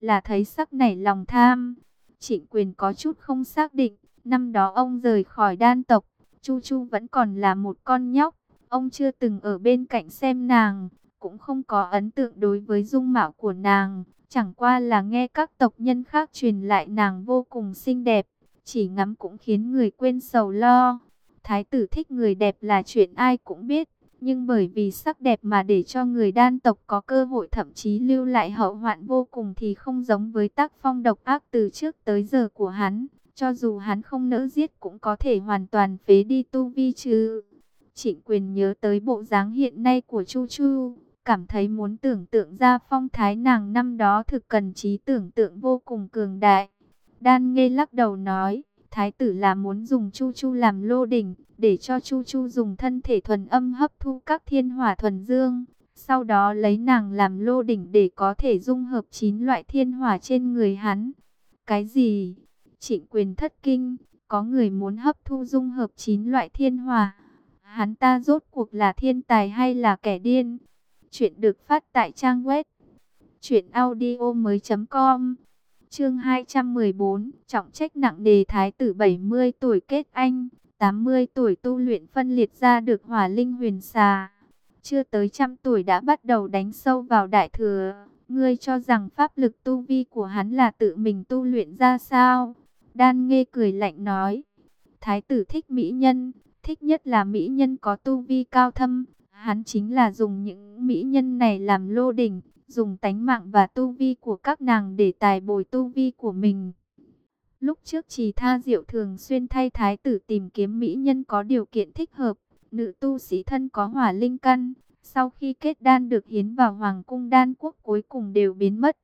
là thấy sắc nảy lòng tham. Trịnh quyền có chút không xác định, năm đó ông rời khỏi đan tộc, Chu Chu vẫn còn là một con nhóc, ông chưa từng ở bên cạnh xem nàng, cũng không có ấn tượng đối với dung mạo của nàng, chẳng qua là nghe các tộc nhân khác truyền lại nàng vô cùng xinh đẹp, chỉ ngắm cũng khiến người quên sầu lo. Thái tử thích người đẹp là chuyện ai cũng biết, nhưng bởi vì sắc đẹp mà để cho người đan tộc có cơ hội thậm chí lưu lại hậu hoạn vô cùng thì không giống với tác phong độc ác từ trước tới giờ của hắn. Cho dù hắn không nỡ giết cũng có thể hoàn toàn phế đi tu vi chứ. Trịnh quyền nhớ tới bộ dáng hiện nay của Chu Chu, cảm thấy muốn tưởng tượng ra phong thái nàng năm đó thực cần trí tưởng tượng vô cùng cường đại. Đan nghe lắc đầu nói, thái tử là muốn dùng Chu Chu làm lô đỉnh, để cho Chu Chu dùng thân thể thuần âm hấp thu các thiên hỏa thuần dương. Sau đó lấy nàng làm lô đỉnh để có thể dung hợp chín loại thiên hỏa trên người hắn. Cái gì? Trịnh quyền thất kinh, có người muốn hấp thu dung hợp chín loại thiên hỏa. Hắn ta rốt cuộc là thiên tài hay là kẻ điên? Chuyện được phát tại trang web truyệnaudiomoi.com. Chương 214, trọng trách nặng đề thái tử 70 tuổi kết anh, 80 tuổi tu luyện phân liệt ra được hỏa linh huyền xà. Chưa tới trăm tuổi đã bắt đầu đánh sâu vào đại thừa. Ngươi cho rằng pháp lực tu vi của hắn là tự mình tu luyện ra sao? Đan nghe cười lạnh nói. Thái tử thích mỹ nhân, thích nhất là mỹ nhân có tu vi cao thâm. Hắn chính là dùng những mỹ nhân này làm lô đỉnh, dùng tánh mạng và tu vi của các nàng để tài bồi tu vi của mình. Lúc trước trì tha diệu thường xuyên thay thái tử tìm kiếm mỹ nhân có điều kiện thích hợp, nữ tu sĩ thân có hỏa linh căn, sau khi kết đan được hiến vào hoàng cung đan quốc cuối cùng đều biến mất.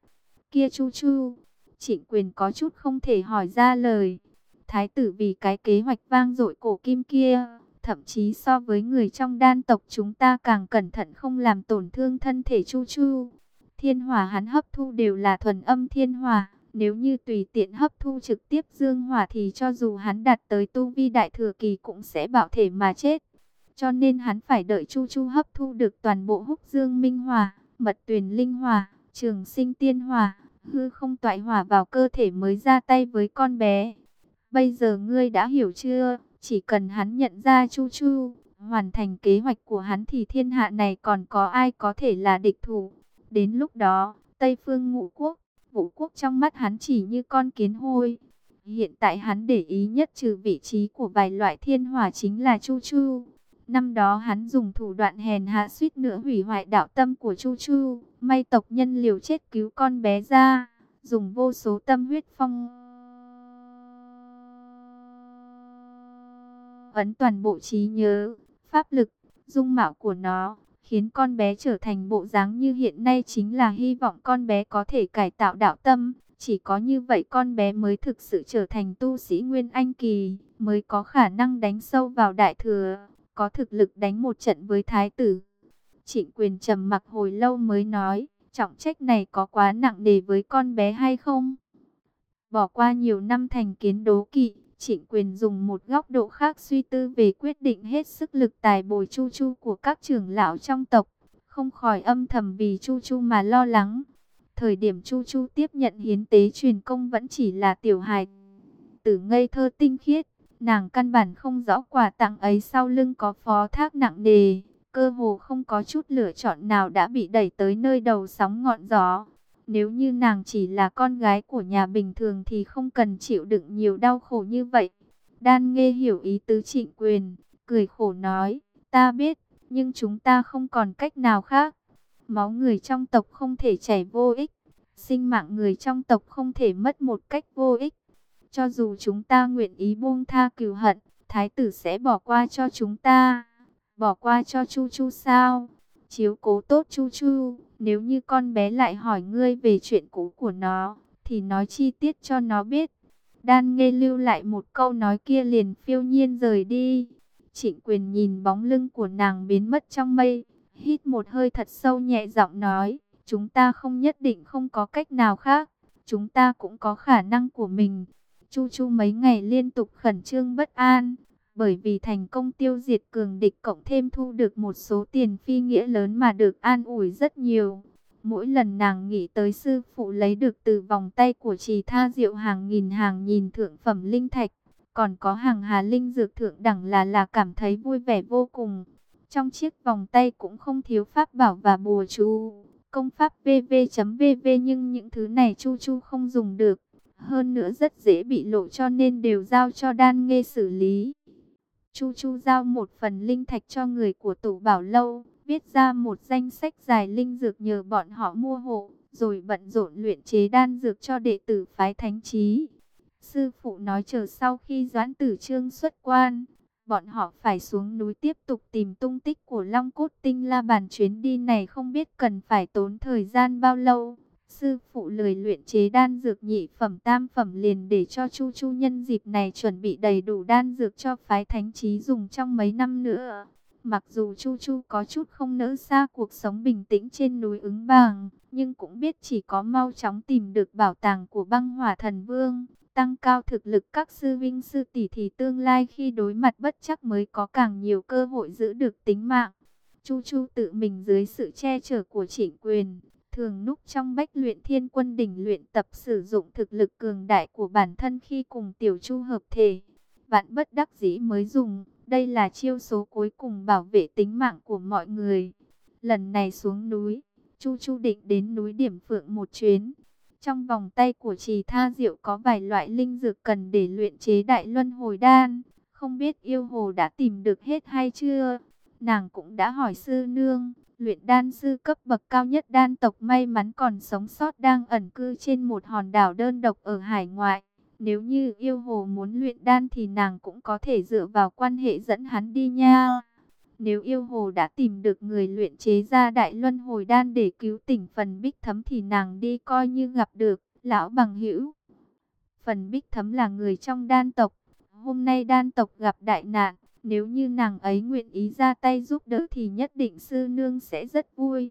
Kia chu chu, trịnh quyền có chút không thể hỏi ra lời. Thái tử vì cái kế hoạch vang dội cổ kim kia, thậm chí so với người trong đan tộc chúng ta càng cẩn thận không làm tổn thương thân thể chu chu. Thiên hỏa hắn hấp thu đều là thuần âm thiên hỏa, nếu như tùy tiện hấp thu trực tiếp dương hỏa thì cho dù hắn đạt tới tu vi đại thừa kỳ cũng sẽ bảo thể mà chết. Cho nên hắn phải đợi Chu Chu hấp thu được toàn bộ húc dương minh hỏa, mật tuyền linh hỏa, trường sinh tiên hỏa, hư không toại hỏa vào cơ thể mới ra tay với con bé. Bây giờ ngươi đã hiểu chưa? Chỉ cần hắn nhận ra Chu Chu, hoàn thành kế hoạch của hắn thì thiên hạ này còn có ai có thể là địch thủ. Đến lúc đó, Tây Phương Ngũ Quốc, Vũ Quốc trong mắt hắn chỉ như con kiến hôi. Hiện tại hắn để ý nhất trừ vị trí của vài loại thiên hỏa chính là Chu Chu. Năm đó hắn dùng thủ đoạn hèn hạ suýt nữa hủy hoại đạo tâm của Chu Chu. May tộc nhân liều chết cứu con bé ra, dùng vô số tâm huyết phong ấn toàn bộ trí nhớ, pháp lực, dung mạo của nó, khiến con bé trở thành bộ dáng như hiện nay chính là hy vọng con bé có thể cải tạo đạo tâm. Chỉ có như vậy con bé mới thực sự trở thành tu sĩ Nguyên Anh Kỳ, mới có khả năng đánh sâu vào đại thừa, có thực lực đánh một trận với thái tử. Trịnh quyền trầm mặc hồi lâu mới nói, trọng trách này có quá nặng nề với con bé hay không? Bỏ qua nhiều năm thành kiến đố kỵ, Trịnh quyền dùng một góc độ khác suy tư về quyết định hết sức lực tài bồi chu chu của các trưởng lão trong tộc. Không khỏi âm thầm vì chu chu mà lo lắng. Thời điểm chu chu tiếp nhận hiến tế truyền công vẫn chỉ là tiểu hài. Tử ngây thơ tinh khiết, nàng căn bản không rõ quà tặng ấy sau lưng có phó thác nặng nề. Cơ hồ không có chút lựa chọn nào đã bị đẩy tới nơi đầu sóng ngọn gió. Nếu như nàng chỉ là con gái của nhà bình thường thì không cần chịu đựng nhiều đau khổ như vậy. Đan nghe hiểu ý tứ trịnh quyền, cười khổ nói, ta biết, nhưng chúng ta không còn cách nào khác. Máu người trong tộc không thể chảy vô ích, sinh mạng người trong tộc không thể mất một cách vô ích. Cho dù chúng ta nguyện ý buông tha cừu hận, thái tử sẽ bỏ qua cho chúng ta. Bỏ qua cho Chu Chu sao? Chiếu cố tốt Chu Chu. Nếu như con bé lại hỏi ngươi về chuyện cũ của nó, thì nói chi tiết cho nó biết. Đan nghe lưu lại một câu nói kia liền phiêu nhiên rời đi. Trịnh quyền nhìn bóng lưng của nàng biến mất trong mây, hít một hơi thật sâu nhẹ giọng nói, chúng ta không nhất định không có cách nào khác, chúng ta cũng có khả năng của mình. Chu Chu mấy ngày liên tục khẩn trương bất an, bởi vì thành công tiêu diệt cường địch cộng thêm thu được một số tiền phi nghĩa lớn mà được an ủi rất nhiều. Mỗi lần nàng nghĩ tới sư phụ lấy được từ vòng tay của trì tha diệu hàng nghìn hàng nghìn thượng phẩm linh thạch, còn có hàng hà linh dược thượng đẳng là là cảm thấy vui vẻ vô cùng. Trong chiếc vòng tay cũng không thiếu pháp bảo và bùa chú, công pháp VV.VV nhưng những thứ này Chu Chu không dùng được. Hơn nữa rất dễ bị lộ cho nên đều giao cho đan nghe xử lý. Chu Chu giao một phần linh thạch cho người của tủ bảo lâu, viết ra một danh sách dài linh dược nhờ bọn họ mua hộ, rồi bận rộn luyện chế đan dược cho đệ tử phái thánh trí. Sư phụ nói chờ sau khi doãn tử trương xuất quan, bọn họ phải xuống núi tiếp tục tìm tung tích của Long Cốt Tinh La Bàn chuyến đi này không biết cần phải tốn thời gian bao lâu. Sư phụ lười luyện chế đan dược nhị phẩm tam phẩm liền để cho Chu Chu nhân dịp này chuẩn bị đầy đủ đan dược cho phái thánh trí dùng trong mấy năm nữa. Mặc dù Chu Chu có chút không nỡ xa cuộc sống bình tĩnh trên núi ứng bàng, nhưng cũng biết chỉ có mau chóng tìm được bảo tàng của băng hỏa thần vương, tăng cao thực lực các sư vinh sư tỷ thì tương lai khi đối mặt bất chắc mới có càng nhiều cơ hội giữ được tính mạng. Chu Chu tự mình dưới sự che chở của trịnh quyền, thường núp trong bách luyện thiên quân đỉnh luyện tập sử dụng thực lực cường đại của bản thân khi cùng tiểu chu hợp thể. Vạn bất đắc dĩ mới dùng, đây là chiêu số cuối cùng bảo vệ tính mạng của mọi người. Lần này xuống núi, Chu Chu định đến núi Điểm Phượng một chuyến. Trong vòng tay của trì tha diệu có vài loại linh dược cần để luyện chế đại luân hồi đan. Không biết yêu hồ đã tìm được hết hay chưa? Nàng cũng đã hỏi sư nương luyện đan sư cấp bậc cao nhất đan tộc may mắn còn sống sót đang ẩn cư trên một hòn đảo đơn độc ở hải ngoại. Nếu như yêu hồ muốn luyện đan thì nàng cũng có thể dựa vào quan hệ dẫn hắn đi nha. Nếu yêu hồ đã tìm được người luyện chế ra đại luân hồi đan để cứu tỉnh phần bích thấm thì nàng đi coi như gặp được, lão bằng hữu. Phần bích thấm là người trong đan tộc. Hôm nay đan tộc gặp đại nạn, nếu như nàng ấy nguyện ý ra tay giúp đỡ thì nhất định sư nương sẽ rất vui.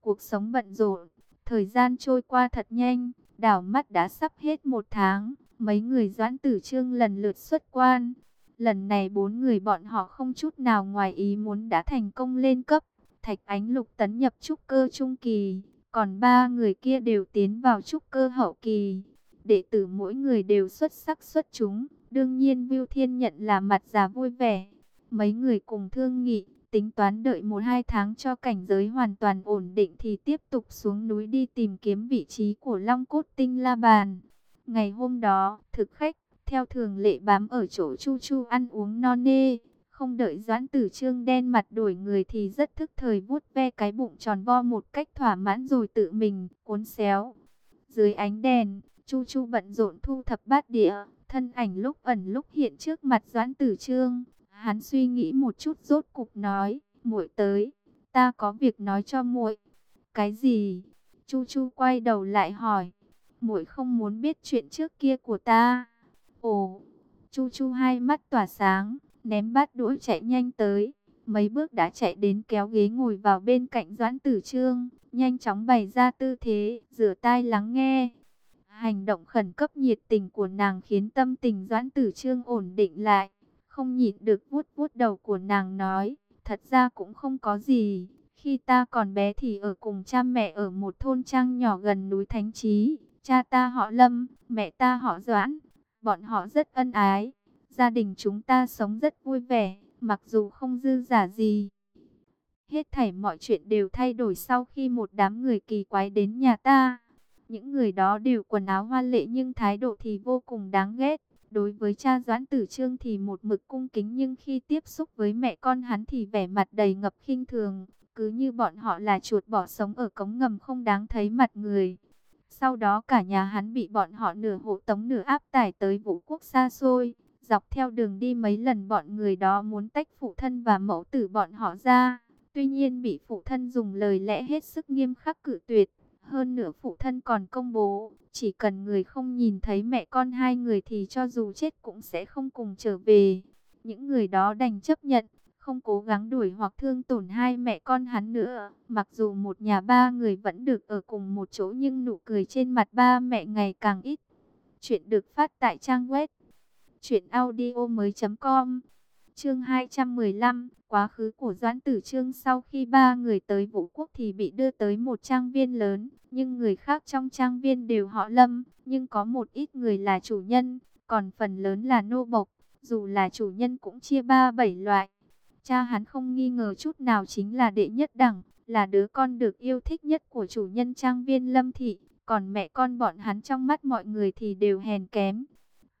Cuộc sống bận rộn, thời gian trôi qua thật nhanh, đảo mắt đã sắp hết một tháng. Mấy người doãn tử trương lần lượt xuất quan. Lần này bốn người bọn họ không chút nào ngoài ý muốn đã thành công lên cấp. Thạch Ánh Lục tấn nhập trúc cơ trung kỳ, còn ba người kia đều tiến vào trúc cơ hậu kỳ. Đệ tử mỗi người đều xuất sắc xuất chúng, đương nhiên Viu Thiên nhận là mặt già vui vẻ. Mấy người cùng thương nghị, tính toán đợi một hai tháng cho cảnh giới hoàn toàn ổn định thì tiếp tục xuống núi đi tìm kiếm vị trí của Long Cốt Tinh La Bàn. Ngày hôm đó, thực khách, theo thường lệ bám ở chỗ Chu Chu ăn uống no nê. Không đợi Doãn Tử Trương đen mặt đổi người thì rất thức thời vuốt ve cái bụng tròn vo một cách thỏa mãn rồi tự mình cuốn xéo. Dưới ánh đèn, Chu Chu bận rộn thu thập bát đĩa thân ảnh lúc ẩn lúc hiện trước mặt Doãn Tử Trương. Hắn suy nghĩ một chút rốt cục nói, muội tới, ta có việc nói cho muội. Cái gì? Chu Chu quay đầu lại hỏi, muội không muốn biết chuyện trước kia của ta. Ồ, Chu Chu hai mắt tỏa sáng, ném bát đũa chạy nhanh tới. Mấy bước đã chạy đến kéo ghế ngồi vào bên cạnh Doãn Tử Trương, nhanh chóng bày ra tư thế, rửa tai lắng nghe. Hành động khẩn cấp nhiệt tình của nàng khiến tâm tình Doãn Tử Trương ổn định lại, không nhịn được vuốt vuốt đầu của nàng nói, thật ra cũng không có gì. Khi ta còn bé thì ở cùng cha mẹ ở một thôn trang nhỏ gần núi Thánh Trí, Cha ta họ Lâm, mẹ ta họ Doãn, bọn họ rất ân ái. Gia đình chúng ta sống rất vui vẻ, mặc dù không dư giả gì. Hết thảy mọi chuyện đều thay đổi sau khi một đám người kỳ quái đến nhà ta. Những người đó đều quần áo hoa lệ nhưng thái độ thì vô cùng đáng ghét. Đối với cha Doãn Tử Trương thì một mực cung kính nhưng khi tiếp xúc với mẹ con hắn thì vẻ mặt đầy ngập khinh thường. Cứ như bọn họ là chuột bỏ sống ở cống ngầm không đáng thấy mặt người. Sau đó cả nhà hắn bị bọn họ nửa hộ tống nửa áp tải tới vũ quốc xa xôi. Dọc theo đường đi mấy lần bọn người đó muốn tách phụ thân và mẫu tử bọn họ ra. Tuy nhiên bị phụ thân dùng lời lẽ hết sức nghiêm khắc cử tuyệt. Hơn nữa phụ thân còn công bố, chỉ cần người không nhìn thấy mẹ con hai người thì cho dù chết cũng sẽ không cùng trở về. Những người đó đành chấp nhận, không cố gắng đuổi hoặc thương tổn hai mẹ con hắn nữa. Mặc dù một nhà ba người vẫn được ở cùng một chỗ nhưng nụ cười trên mặt ba mẹ ngày càng ít. Chuyện được phát tại trang web truyệnaudiomoi.com. Chương 215, quá khứ của Doãn Tử Trương sau khi ba người tới Vũ Quốc thì bị đưa tới một trang viên lớn, nhưng người khác trong trang viên đều họ Lâm, nhưng có một ít người là chủ nhân, còn phần lớn là nô bộc, dù là chủ nhân cũng chia ba bảy loại. Cha hắn không nghi ngờ chút nào chính là đệ nhất đẳng, là đứa con được yêu thích nhất của chủ nhân trang viên Lâm Thị, còn mẹ con bọn hắn trong mắt mọi người thì đều hèn kém.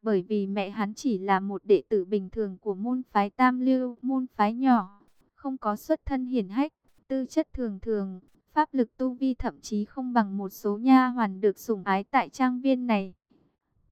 Bởi vì mẹ hắn chỉ là một đệ tử bình thường của môn phái Tam Lưu, môn phái nhỏ, không có xuất thân hiển hách, tư chất thường thường, pháp lực tu vi thậm chí không bằng một số nha hoàn được sủng ái tại trang viên này.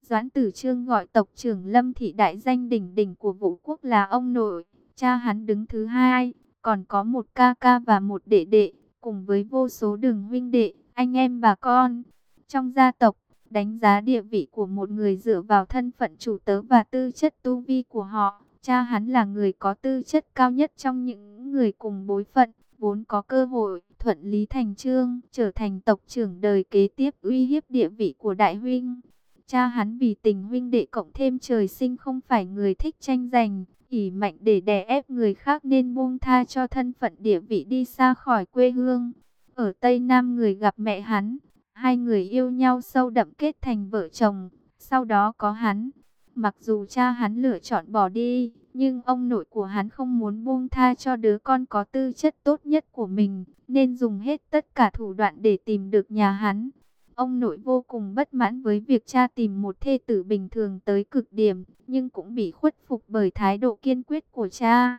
Doãn Tử Trương gọi tộc trưởng Lâm Thị đại danh đỉnh đỉnh của vũ quốc là ông nội, cha hắn đứng thứ hai, còn có một ca ca và một đệ đệ, cùng với vô số đường huynh đệ, anh em bà con. Trong gia tộc, đánh giá địa vị của một người dựa vào thân phận chủ tớ và tư chất tu vi của họ. Cha hắn là người có tư chất cao nhất trong những người cùng bối phận, vốn có cơ hội thuận lý thành trương, trở thành tộc trưởng đời kế tiếp uy hiếp địa vị của đại huynh. Cha hắn vì tình huynh đệ cộng thêm trời sinh không phải người thích tranh giành, ỉ mạnh để đè ép người khác nên buông tha cho thân phận địa vị đi xa khỏi quê hương. Ở Tây Nam người gặp mẹ hắn, hai người yêu nhau sâu đậm kết thành vợ chồng, sau đó có hắn. Mặc dù cha hắn lựa chọn bỏ đi, nhưng ông nội của hắn không muốn buông tha cho đứa con có tư chất tốt nhất của mình, nên dùng hết tất cả thủ đoạn để tìm được nhà hắn. Ông nội vô cùng bất mãn với việc cha tìm một thê tử bình thường tới cực điểm, nhưng cũng bị khuất phục bởi thái độ kiên quyết của cha.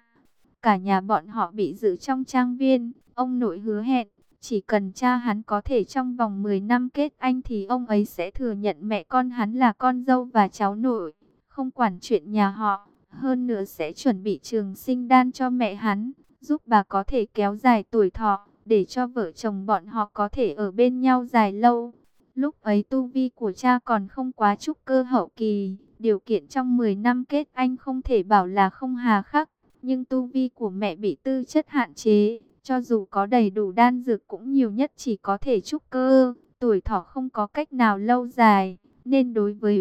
Cả nhà bọn họ bị giữ trong trang viên, ông nội hứa hẹn, chỉ cần cha hắn có thể trong vòng 10 năm kết anh thì ông ấy sẽ thừa nhận mẹ con hắn là con dâu và cháu nội, không quản chuyện nhà họ. Hơn nữa sẽ chuẩn bị trường sinh đan cho mẹ hắn, giúp bà có thể kéo dài tuổi thọ, để cho vợ chồng bọn họ có thể ở bên nhau dài lâu. Lúc ấy tu vi của cha còn không quá trúc cơ hậu kỳ, điều kiện trong 10 năm kết anh không thể bảo là không hà khắc, nhưng tu vi của mẹ bị tư chất hạn chế, cho dù có đầy đủ đan dược cũng nhiều nhất chỉ có thể trúc cơ, tuổi thọ không có cách nào lâu dài, nên đối với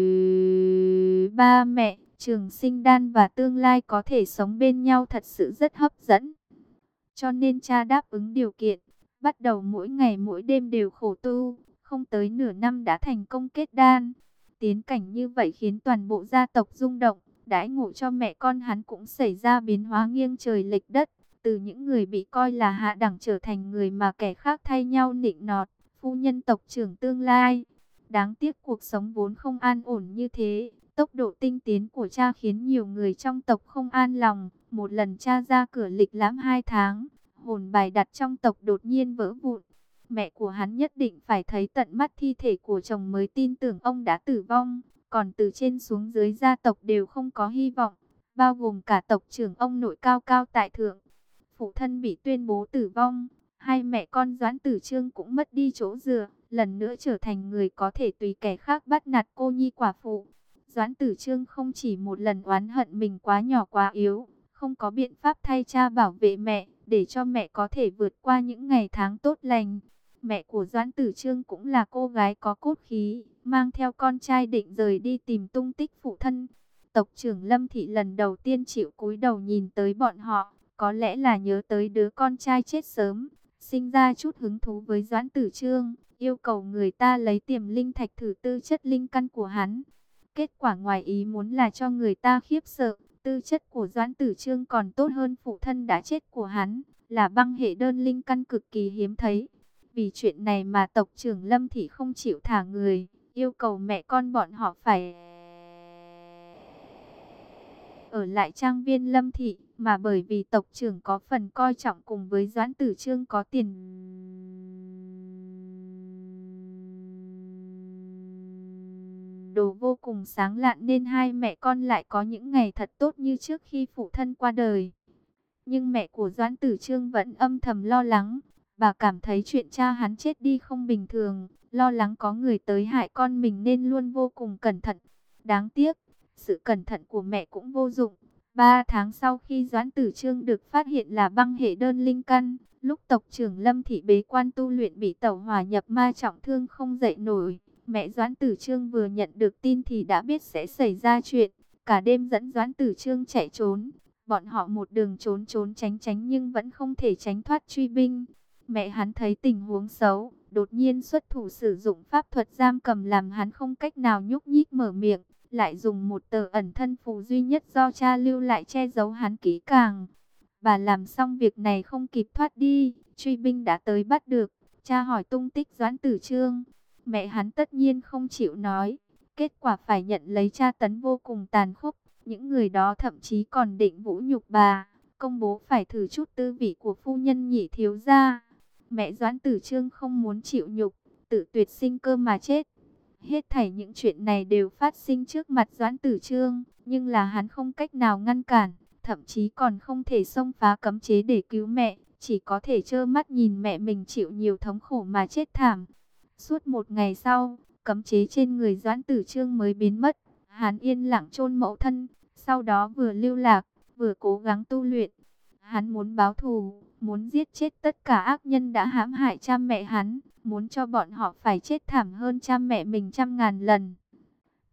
ba mẹ, trường sinh đan và tương lai có thể sống bên nhau thật sự rất hấp dẫn. Cho nên cha đáp ứng điều kiện, bắt đầu mỗi ngày mỗi đêm đều khổ tu, không tới nửa năm đã thành công kết đan. Tiến cảnh như vậy khiến toàn bộ gia tộc rung động, đãi ngộ cho mẹ con hắn cũng xảy ra biến hóa nghiêng trời lệch đất. Từ những người bị coi là hạ đẳng trở thành người mà kẻ khác thay nhau nịnh nọt, phu nhân tộc trưởng tương lai. Đáng tiếc cuộc sống vốn không an ổn như thế, tốc độ tinh tiến của cha khiến nhiều người trong tộc không an lòng. Một lần cha ra cửa lịch lãm hai tháng, hồn bài đặt trong tộc đột nhiên vỡ vụn mẹ của hắn nhất định phải thấy tận mắt thi thể của chồng mới tin tưởng ông đã tử vong. Còn từ trên xuống dưới gia tộc đều không có hy vọng, bao gồm cả tộc trưởng ông nội cao cao tại thượng. Phụ thân bị tuyên bố tử vong, hai mẹ con Doãn Tử Trương cũng mất đi chỗ dựa, lần nữa trở thành người có thể tùy kẻ khác bắt nạt cô nhi quả phụ. Doãn Tử Trương không chỉ một lần oán hận mình quá nhỏ quá yếu, không có biện pháp thay cha bảo vệ mẹ, để cho mẹ có thể vượt qua những ngày tháng tốt lành. Mẹ của Doãn Tử Trương cũng là cô gái có cốt khí, mang theo con trai định rời đi tìm tung tích phụ thân. Tộc trưởng Lâm Thị lần đầu tiên chịu cúi đầu nhìn tới bọn họ, có lẽ là nhớ tới đứa con trai chết sớm, sinh ra chút hứng thú với Doãn Tử Trương, yêu cầu người ta lấy tiềm linh thạch thử tư chất linh căn của hắn. Kết quả ngoài ý muốn là cho người ta khiếp sợ, tư chất của Doãn Tử Trương còn tốt hơn phụ thân đã chết của hắn, là băng hệ đơn linh căn cực kỳ hiếm thấy. Vì chuyện này mà tộc trưởng Lâm Thị không chịu thả người, yêu cầu mẹ con bọn họ phải ở lại trang viên Lâm Thị, mà bởi vì tộc trưởng có phần coi trọng cùng với Doãn Tử Trương có tiền đồ vô cùng sáng lạn nên hai mẹ con lại có những ngày thật tốt như trước khi phụ thân qua đời. Nhưng mẹ của Doãn Tử Trương vẫn âm thầm lo lắng, Bà cảm thấy chuyện cha hắn chết đi không bình thường, lo lắng có người tới hại con mình nên luôn vô cùng cẩn thận. Đáng tiếc, sự cẩn thận của mẹ cũng vô dụng. Ba tháng sau khi Doãn Tử Trương được phát hiện là băng hệ đơn linh căn, lúc tộc trưởng Lâm Thị bế quan tu luyện bị tẩu hỏa nhập ma trọng thương không dậy nổi. Mẹ Doãn Tử Trương vừa nhận được tin thì đã biết sẽ xảy ra chuyện, cả đêm dẫn Doãn Tử Trương chạy trốn, Bọn họ một đường trốn trốn tránh tránh nhưng vẫn không thể tránh thoát truy binh. Mẹ hắn thấy tình huống xấu, đột nhiên xuất thủ sử dụng pháp thuật giam cầm làm hắn không cách nào nhúc nhích mở miệng, lại dùng một tờ ẩn thân phù duy nhất do cha lưu lại che giấu hắn kỹ càng. Bà làm xong việc này không kịp thoát đi, truy binh đã tới bắt được, cha hỏi tung tích Doãn Tử Trương. Mẹ hắn tất nhiên không chịu nói, kết quả phải nhận lấy cha tấn vô cùng tàn khốc. Những người đó thậm chí còn định vũ nhục bà, công bố phải thử chút tư vị của phu nhân nhị thiếu gia. Mẹ Doãn Tử Trương không muốn chịu nhục, tự tuyệt sinh cơ mà chết. Hết thảy những chuyện này đều phát sinh trước mặt Doãn Tử Trương, nhưng là hắn không cách nào ngăn cản, thậm chí còn không thể xông phá cấm chế để cứu mẹ, chỉ có thể trơ mắt nhìn mẹ mình chịu nhiều thống khổ mà chết thảm. Suốt một ngày sau, cấm chế trên người Doãn Tử Trương mới biến mất, hắn yên lặng chôn mẫu thân, sau đó vừa lưu lạc, vừa cố gắng tu luyện. Hắn muốn báo thù, muốn giết chết tất cả ác nhân đã hãm hại cha mẹ hắn, muốn cho bọn họ phải chết thảm hơn cha mẹ mình trăm ngàn lần.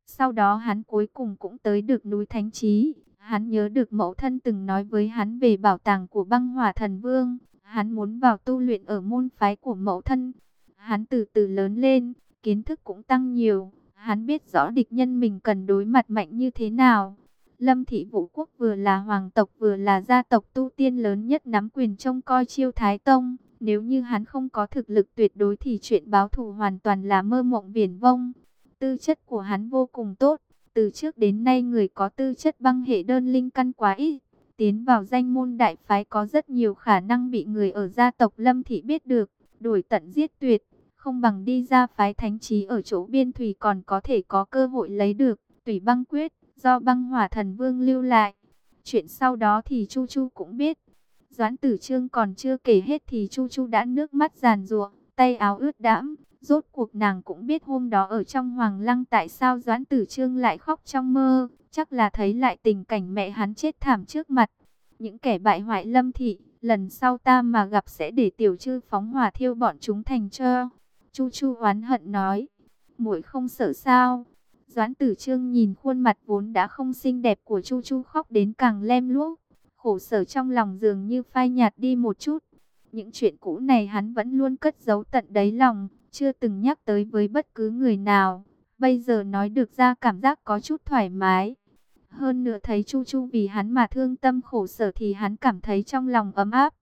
Sau đó hắn cuối cùng cũng tới được núi Thánh Trí, hắn nhớ được mẫu thân từng nói với hắn về bảo tàng của băng hỏa thần vương, hắn muốn vào tu luyện ở môn phái của mẫu thân. Hắn từ từ lớn lên, kiến thức cũng tăng nhiều, hắn biết rõ địch nhân mình cần đối mặt mạnh như thế nào. Lâm Thị Vũ Quốc vừa là hoàng tộc vừa là gia tộc tu tiên lớn nhất nắm quyền trông coi chiêu Thái Tông. Nếu như hắn không có thực lực tuyệt đối thì chuyện báo thù hoàn toàn là mơ mộng viển vông. Tư chất của hắn vô cùng tốt. Từ trước đến nay người có tư chất băng hệ đơn linh căn quá ít. Tiến vào danh môn đại phái có rất nhiều khả năng bị người ở gia tộc Lâm Thị biết được. đuổi tận giết tuyệt. Không bằng đi ra phái thánh trí ở chỗ biên thủy còn có thể có cơ hội lấy được. Tùy băng quyết do băng hỏa thần vương lưu lại. Chuyện sau đó thì Chu Chu cũng biết. Doãn tử trương còn chưa kể hết thì Chu Chu đã nước mắt giàn rụa, tay áo ướt đẫm. Rốt cuộc nàng cũng biết hôm đó ở trong hoàng lăng tại sao Doãn tử trương lại khóc trong mơ. Chắc là thấy lại tình cảnh mẹ hắn chết thảm trước mặt. Những kẻ bại hoại lâm thị, lần sau ta mà gặp sẽ để tiểu chư phóng hỏa thiêu bọn chúng thành cho. Chu Chu oán hận nói, muội không sợ sao? Doãn tử trương nhìn khuôn mặt vốn đã không xinh đẹp của Chu Chu khóc đến càng lem luốc. Khổ sở trong lòng dường như phai nhạt đi một chút. Những chuyện cũ này hắn vẫn luôn cất giấu tận đáy lòng, chưa từng nhắc tới với bất cứ người nào. Bây giờ nói được ra cảm giác có chút thoải mái. Hơn nữa thấy Chu Chu vì hắn mà thương tâm khổ sở thì hắn cảm thấy trong lòng ấm áp.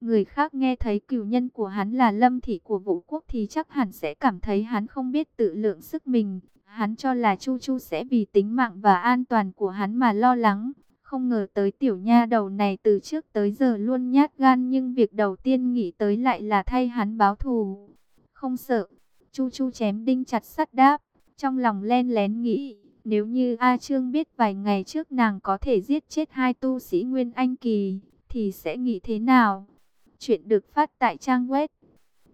Người khác nghe thấy cửu nhân của hắn là lâm thị của vũ quốc thì chắc hẳn sẽ cảm thấy hắn không biết tự lượng sức mình. Hắn cho là Chu Chu sẽ vì tính mạng và an toàn của hắn mà lo lắng. Không ngờ tới tiểu nha đầu này từ trước tới giờ luôn nhát gan nhưng việc đầu tiên nghĩ tới lại là thay hắn báo thù. Không sợ, Chu Chu chém đinh chặt sắt đáp, trong lòng len lén nghĩ, nếu như A Trương biết vài ngày trước nàng có thể giết chết hai tu sĩ Nguyên Anh Kỳ, thì sẽ nghĩ thế nào? Chuyện được phát tại trang web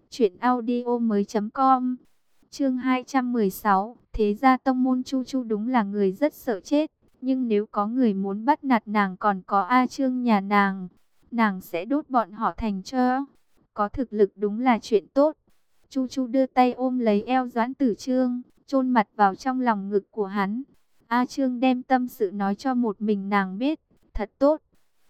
chuyện audio mới.com Chương 216 Thế ra tông môn Chu Chu đúng là người rất sợ chết. Nhưng nếu có người muốn bắt nạt nàng còn có A Trương nhà nàng, nàng sẽ đốt bọn họ thành cho. Có thực lực đúng là chuyện tốt. Chu Chu đưa tay ôm lấy eo Doãn Tử Trương, chôn mặt vào trong lòng ngực của hắn. A Trương đem tâm sự nói cho một mình nàng biết, thật tốt.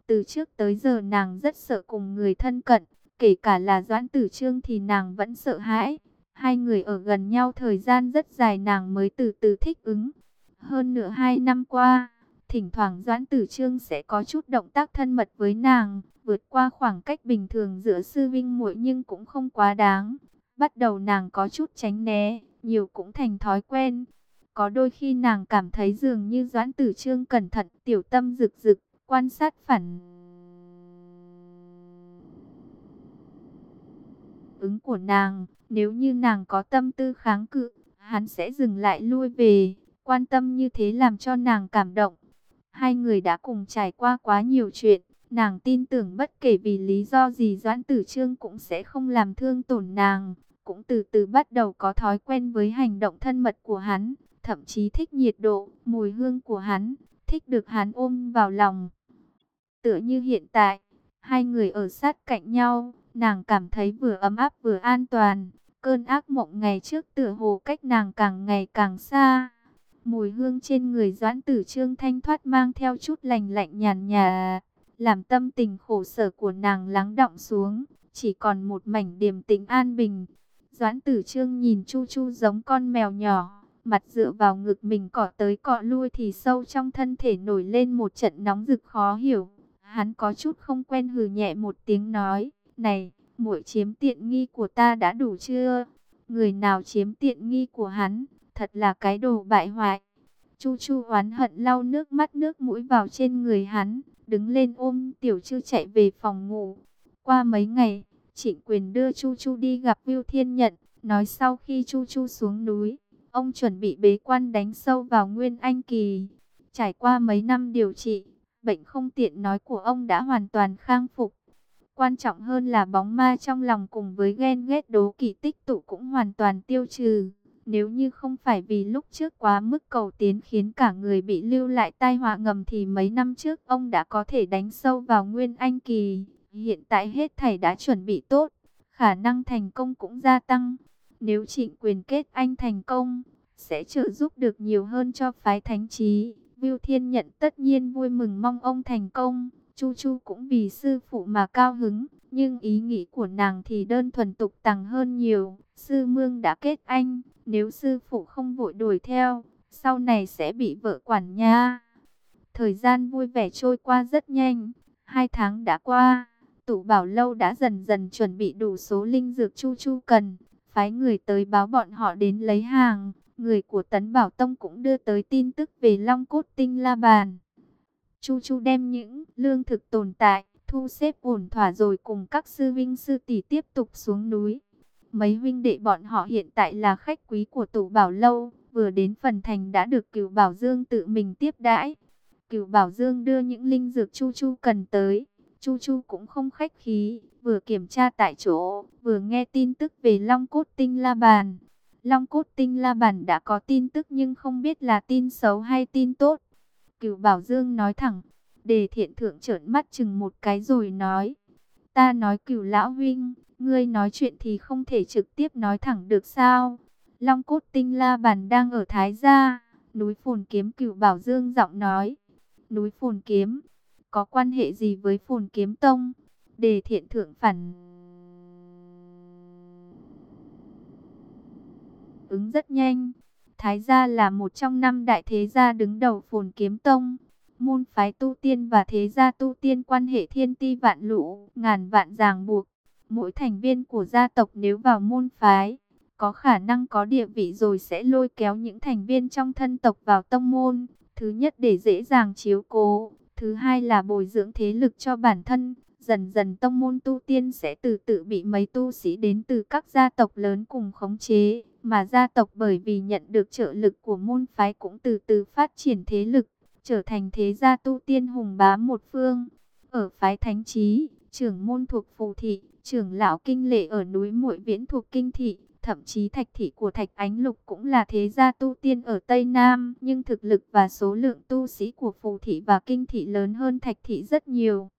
Từ trước tới giờ nàng rất sợ cùng người thân cận, kể cả là Doãn Tử Trương thì nàng vẫn sợ hãi. Hai người ở gần nhau thời gian rất dài nàng mới từ từ thích ứng. Hơn nửa hai năm qua, thỉnh thoảng Doãn Tử Trương sẽ có chút động tác thân mật với nàng, vượt qua khoảng cách bình thường giữa sư vinh muội nhưng cũng không quá đáng. Bắt đầu nàng có chút tránh né, nhiều cũng thành thói quen. Có đôi khi nàng cảm thấy dường như Doãn Tử Trương cẩn thận, tiểu tâm rực rực, quan sát phản ứng của nàng. Nếu như nàng có tâm tư kháng cự, hắn sẽ dừng lại lui về. Quan tâm như thế làm cho nàng cảm động. Hai người đã cùng trải qua quá nhiều chuyện. Nàng tin tưởng bất kể vì lý do gì Doãn Tử Trương cũng sẽ không làm thương tổn nàng. Cũng từ từ bắt đầu có thói quen với hành động thân mật của hắn. Thậm chí thích nhiệt độ, mùi hương của hắn. Thích được hắn ôm vào lòng. Tựa như hiện tại, hai người ở sát cạnh nhau Nàng cảm thấy vừa ấm áp vừa an toàn. Cơn ác mộng ngày trước tựa hồ cách nàng càng ngày càng xa. Mùi hương trên người Doãn Tử Trương thanh thoát mang theo chút lành lạnh nhàn nhà, làm tâm tình khổ sở của nàng lắng động xuống, chỉ còn một mảnh điềm tĩnh an bình. Doãn Tử Trương nhìn Chu Chu giống con mèo nhỏ, mặt dựa vào ngực mình cọ tới cọ lui thì sâu trong thân thể nổi lên một trận nóng rực khó hiểu. Hắn có chút không quen hừ nhẹ một tiếng nói, này, muội chiếm tiện nghi của ta đã đủ chưa? Người nào chiếm tiện nghi của hắn, thật là cái đồ bại hoại. Chu Chu oán hận lau nước mắt nước mũi vào trên người hắn, đứng lên ôm tiểu Trư chạy về phòng ngủ. Qua mấy ngày, trịnh quyền đưa Chu Chu đi gặp Viu Thiên Nhận, nói sau khi Chu Chu xuống núi, ông chuẩn bị bế quan đánh sâu vào Nguyên Anh Kỳ. Trải qua mấy năm điều trị, bệnh không tiện nói của ông đã hoàn toàn khang phục. Quan trọng hơn là bóng ma trong lòng cùng với ghen ghét đố kỵ tích tụ cũng hoàn toàn tiêu trừ. Nếu như không phải vì lúc trước quá mức cầu tiến khiến cả người bị lưu lại tai họa ngầm thì mấy năm trước ông đã có thể đánh sâu vào Nguyên Anh Kỳ. Hiện tại hết thảy đã chuẩn bị tốt, khả năng thành công cũng gia tăng. Nếu trịnh quyền kết anh thành công, sẽ trợ giúp được nhiều hơn cho phái thánh trí. Viu Thiên Nhận tất nhiên vui mừng mong ông thành công. Chu Chu cũng vì sư phụ mà cao hứng, nhưng ý nghĩ của nàng thì đơn thuần tục tằng hơn nhiều. Sư Mương đã kết anh, nếu sư phụ không vội đuổi theo, sau này sẽ bị vợ quản nha. Thời gian vui vẻ trôi qua rất nhanh, hai tháng đã qua, tủ bảo lâu đã dần dần chuẩn bị đủ số linh dược Chu Chu cần, phái người tới báo bọn họ đến lấy hàng. Người của Tấn Bảo Tông cũng đưa tới tin tức về Long Cốt Tinh La Bàn. Chu Chu đem những lương thực tồn tại, thu xếp ổn thỏa rồi cùng các sư vinh sư tỷ tiếp tục xuống núi. Mấy huynh đệ bọn họ hiện tại là khách quý của Tụ bảo lâu, vừa đến phần thành đã được cửu bảo dương tự mình tiếp đãi. Cửu bảo dương đưa những linh dược Chu Chu cần tới. Chu Chu cũng không khách khí, vừa kiểm tra tại chỗ, vừa nghe tin tức về Long Cốt Tinh La Bàn. Long Cốt Tinh La Bàn đã có tin tức nhưng không biết là tin xấu hay tin tốt. Cửu Bảo Dương nói thẳng, đề thiện thượng trợn mắt chừng một cái rồi nói. Ta nói cửu lão huynh, ngươi nói chuyện thì không thể trực tiếp nói thẳng được sao. Long cốt tinh la bàn đang ở Thái Gia, núi phồn kiếm cửu Bảo Dương giọng nói. Núi phồn kiếm, có quan hệ gì với phồn kiếm tông? Đề thiện thượng phản ứng rất nhanh. Thái gia là một trong năm đại thế gia đứng đầu phồn kiếm tông. Môn phái tu tiên và thế gia tu tiên quan hệ thiên ti vạn lũ, ngàn vạn ràng buộc. Mỗi thành viên của gia tộc nếu vào môn phái, có khả năng có địa vị rồi sẽ lôi kéo những thành viên trong thân tộc vào tông môn. Thứ nhất để dễ dàng chiếu cố, thứ hai là bồi dưỡng thế lực cho bản thân. Dần dần tông môn tu tiên sẽ từ tự bị mấy tu sĩ đến từ các gia tộc lớn cùng khống chế mà gia tộc bởi vì nhận được trợ lực của môn phái cũng từ từ phát triển thế lực, trở thành thế gia tu tiên hùng bá một phương. Ở phái thánh trí, trưởng môn thuộc phù thị, trưởng lão kinh lệ ở núi muội viễn thuộc kinh thị, thậm chí thạch thị của thạch ánh lục cũng là thế gia tu tiên ở Tây Nam, nhưng thực lực và số lượng tu sĩ của phù thị và kinh thị lớn hơn thạch thị rất nhiều.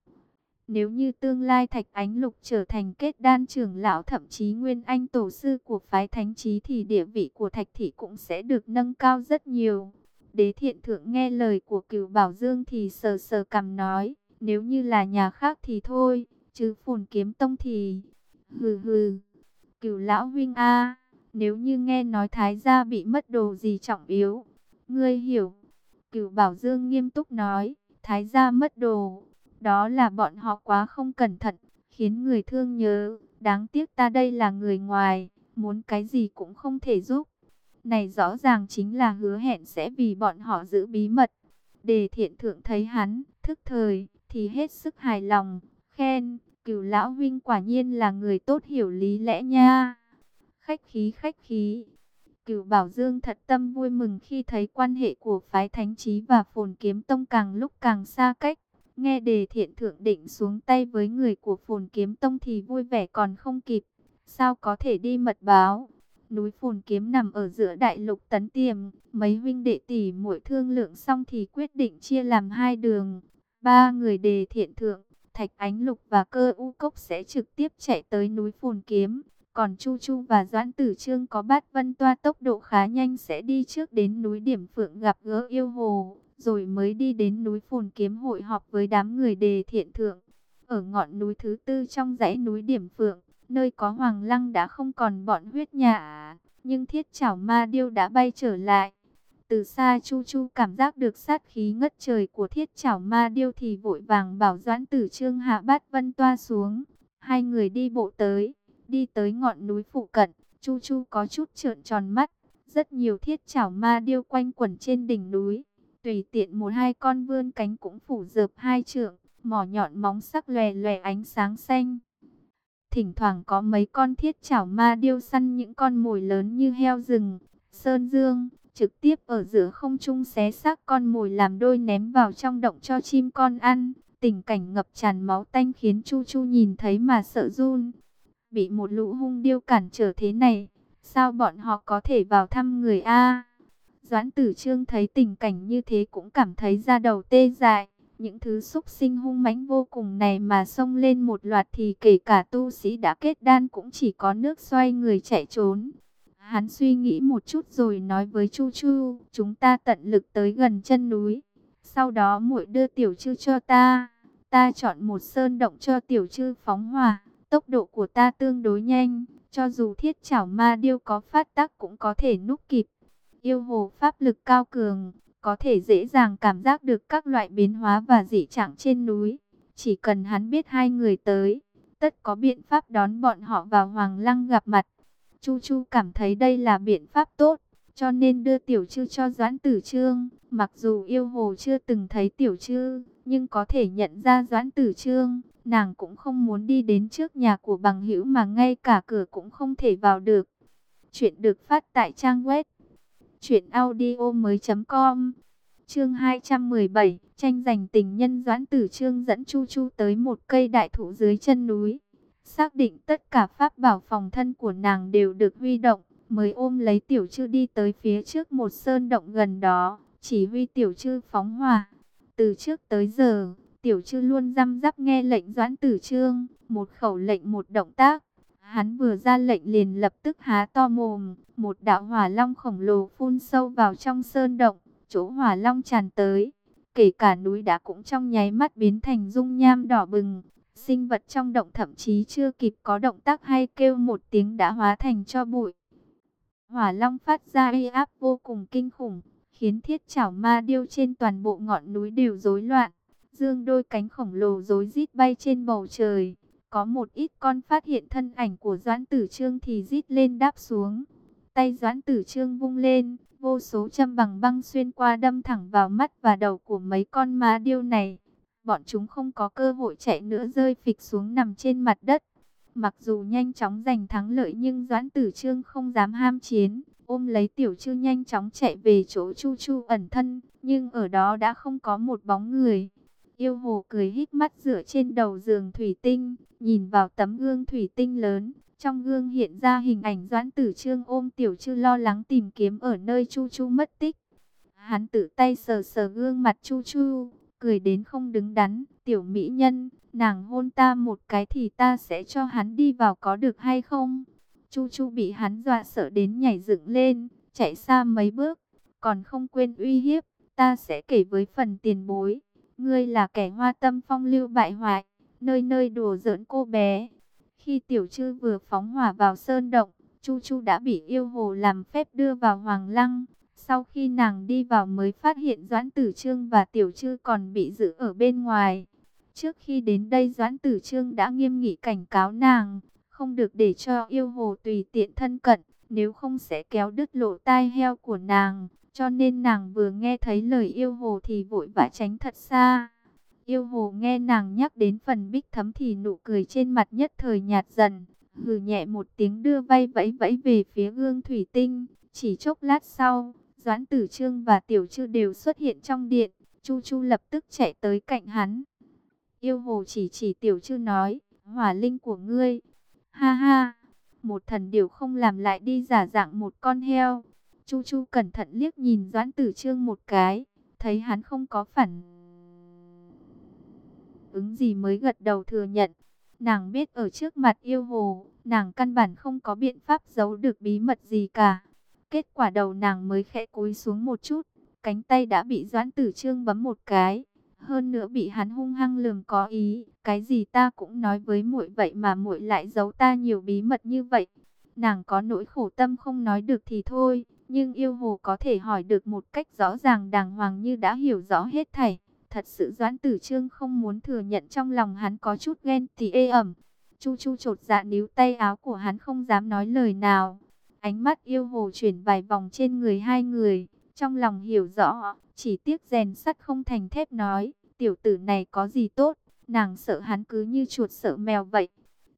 Nếu như tương lai Thạch Ánh Lục trở thành kết đan trưởng lão thậm chí nguyên anh tổ sư của phái thánh trí thì địa vị của Thạch Thị cũng sẽ được nâng cao rất nhiều. Đế thiện thượng nghe lời của cửu Bảo Dương thì sờ sờ cầm nói, nếu như là nhà khác thì thôi, chứ phồn kiếm tông thì... Hừ hừ, cửu lão huynh A, nếu như nghe nói thái gia bị mất đồ gì trọng yếu, ngươi hiểu. Cửu Bảo Dương nghiêm túc nói, thái gia mất đồ đó là bọn họ quá không cẩn thận, khiến người thương nhớ. Đáng tiếc ta đây là người ngoài, muốn cái gì cũng không thể giúp. Này rõ ràng chính là hứa hẹn sẽ vì bọn họ giữ bí mật. Đề thiện thượng thấy hắn, thức thời, thì hết sức hài lòng, khen, cửu lão huynh quả nhiên là người tốt hiểu lý lẽ nha. Khách khí khách khí. Cửu Bảo Dương thật tâm vui mừng khi thấy quan hệ của phái Thánh Trí và Phồn Kiếm Tông càng lúc càng xa cách. Nghe đề thiện thượng định xuống tay với người của phồn kiếm tông thì vui vẻ còn không kịp. Sao có thể đi mật báo? Núi phồn kiếm nằm ở giữa đại lục tấn tiềm. Mấy huynh đệ tỷ mỗi thương lượng xong thì quyết định chia làm hai đường. Ba người đề thiện thượng, thạch ánh lục và cơ u cốc sẽ trực tiếp chạy tới núi phồn kiếm. Còn Chu Chu và Doãn Tử Trương có bát vân toa tốc độ khá nhanh sẽ đi trước đến núi Điểm Phượng gặp gỡ yêu hồ, rồi mới đi đến núi Phồn Kiếm hội họp với đám người đề thiện thượng. Ở ngọn núi thứ tư trong dãy núi Điểm Phượng, nơi có Hoàng Lăng đã không còn bọn huyết nhà, nhưng thiết chảo ma điêu đã bay trở lại. Từ xa Chu Chu cảm giác được sát khí ngất trời của thiết chảo ma điêu thì vội vàng bảo Doãn Tử Trương hạ bát vân toa xuống. Hai người đi bộ tới, đi tới ngọn núi phụ cận, Chu Chu có chút trợn tròn mắt. Rất nhiều thiết chảo ma điêu quanh quẩn trên đỉnh núi. Tùy tiện một hai con vươn cánh cũng phủ dợp hai trượng, mỏ nhọn móng sắc lòe lòe ánh sáng xanh. Thỉnh thoảng có mấy con thiết chảo ma điêu săn những con mồi lớn như heo rừng, sơn dương, trực tiếp ở giữa không trung xé xác con mồi làm đôi ném vào trong động cho chim con ăn. Tình cảnh ngập tràn máu tanh khiến Chu Chu nhìn thấy mà sợ run. Bị một lũ hung điêu cản trở thế này, sao bọn họ có thể vào thăm người A? Doãn tử trương thấy tình cảnh như thế cũng cảm thấy da đầu tê dại. Những thứ xúc sinh hung mãnh vô cùng này mà xông lên một loạt thì kể cả tu sĩ đã kết đan cũng chỉ có nước xoay người chạy trốn. Hắn suy nghĩ một chút rồi nói với Chu Chu, chúng ta tận lực tới gần chân núi. Sau đó muội đưa tiểu chư cho ta. Ta chọn một sơn động cho tiểu chư phóng hỏa. Tốc độ của ta tương đối nhanh. Cho dù thiết chảo ma điêu có phát tác cũng có thể núp kịp. Yêu hồ pháp lực cao cường. Có thể dễ dàng cảm giác được các loại biến hóa và dị trạng trên núi. Chỉ cần hắn biết hai người tới. Tất có biện pháp đón bọn họ vào Hoàng Lăng gặp mặt. Chu Chu cảm thấy đây là biện pháp tốt, cho nên đưa tiểu trư cho Doãn Tử Trương. Mặc dù yêu hồ chưa từng thấy tiểu trư, nhưng có thể nhận ra Doãn Tử Trương. Nàng cũng không muốn đi đến trước nhà của bằng hữu mà ngay cả cửa cũng không thể vào được. Chuyện được phát tại trang web truyệnaudiomoi.com. Chương 217, tranh giành tình nhân Doãn Tử Trương dẫn Chu Chu tới một cây đại thụ dưới chân núi. Xác định tất cả pháp bảo phòng thân của nàng đều được huy động, mới ôm lấy tiểu chư đi tới phía trước một sơn động gần đó, chỉ huy tiểu chư phóng hỏa. Từ trước tới giờ, tiểu chư luôn răm rắp nghe lệnh doãn tử trương, một khẩu lệnh một động tác. Hắn vừa ra lệnh liền lập tức há to mồm, một đạo hỏa long khổng lồ phun sâu vào trong sơn động, chỗ hỏa long tràn tới. Kể cả núi đá cũng trong nháy mắt biến thành dung nham đỏ bừng, Sinh vật trong động thậm chí chưa kịp có động tác hay kêu một tiếng đã hóa thành cho bụi. Hỏa long phát ra uy áp vô cùng kinh khủng, khiến thiết chảo ma điêu trên toàn bộ ngọn núi đều rối loạn. Dương đôi cánh khổng lồ rối rít bay trên bầu trời. Có một ít con phát hiện thân ảnh của Doãn Tử Trương thì rít lên đáp xuống. Tay Doãn Tử Trương vung lên, vô số châm bằng băng xuyên qua đâm thẳng vào mắt và đầu của mấy con ma điêu này bọn chúng không có cơ hội chạy nữa rơi phịch xuống nằm trên mặt đất. Mặc dù nhanh chóng giành thắng lợi nhưng Doãn Tử Trương không dám ham chiến, ôm lấy Tiểu Trư nhanh chóng chạy về chỗ Chu Chu ẩn thân, nhưng ở đó đã không có một bóng người. Yêu hồ cười hít mắt dựa trên đầu giường thủy tinh, nhìn vào tấm gương thủy tinh lớn, trong gương hiện ra hình ảnh Doãn Tử Trương ôm Tiểu chư lo lắng tìm kiếm ở nơi Chu Chu mất tích. Hắn tự tay sờ sờ gương mặt Chu Chu, cười đến không đứng đắn, tiểu mỹ nhân, nàng hôn ta một cái thì ta sẽ cho hắn đi vào có được hay không? Chu Chu bị hắn dọa sợ đến nhảy dựng lên, chạy xa mấy bước, còn không quên uy hiếp, ta sẽ kể với phần tiền bối, ngươi là kẻ hoa tâm phong lưu bại hoại, nơi nơi đùa giỡn cô bé. Khi tiểu trư vừa phóng hỏa vào sơn động, Chu Chu đã bị yêu hồ làm phép đưa vào hoàng lăng, sau khi nàng đi vào mới phát hiện Doãn Tử Trương và Tiểu Trư còn bị giữ ở bên ngoài. Trước khi đến đây Doãn Tử Trương đã nghiêm nghị cảnh cáo nàng, không được để cho yêu hồ tùy tiện thân cận, nếu không sẽ kéo đứt lộ tai heo của nàng. Cho nên nàng vừa nghe thấy lời yêu hồ thì vội vã tránh thật xa. Yêu hồ nghe nàng nhắc đến phần bích thấm thì nụ cười trên mặt nhất thời nhạt dần. Hừ nhẹ một tiếng đưa vay vẫy vẫy về phía gương thủy tinh. Chỉ chốc lát sau, Doãn Tử Trương và Tiểu Trư đều xuất hiện trong điện. Chu Chu lập tức chạy tới cạnh hắn. Yêu hồ chỉ chỉ Tiểu Trư nói, hỏa linh của ngươi. Ha ha, một thần điều không làm lại đi giả dạng một con heo. Chu Chu cẩn thận liếc nhìn Doãn Tử Trương một cái, thấy hắn không có phản ứng gì mới gật đầu thừa nhận. Nàng biết ở trước mặt yêu hồ, nàng căn bản không có biện pháp giấu được bí mật gì cả. Kết quả đầu nàng mới khẽ cúi xuống một chút, cánh tay đã bị Doãn Tử Trương bấm một cái. Hơn nữa bị hắn hung hăng lườm có ý, cái gì ta cũng nói với muội vậy mà muội lại giấu ta nhiều bí mật như vậy. Nàng có nỗi khổ tâm không nói được thì thôi, nhưng yêu hồ có thể hỏi được một cách rõ ràng đàng hoàng như đã hiểu rõ hết thảy. Thật sự Doãn Tử Trương không muốn thừa nhận trong lòng hắn có chút ghen thì ê ẩm. Chu Chu trột dạ níu tay áo của hắn không dám nói lời nào. Ánh mắt yêu hồ chuyển vài vòng trên người hai người. Trong lòng hiểu rõ, chỉ tiếc rèn sắt không thành thép nói. Tiểu tử này có gì tốt, nàng sợ hắn cứ như chuột sợ mèo vậy.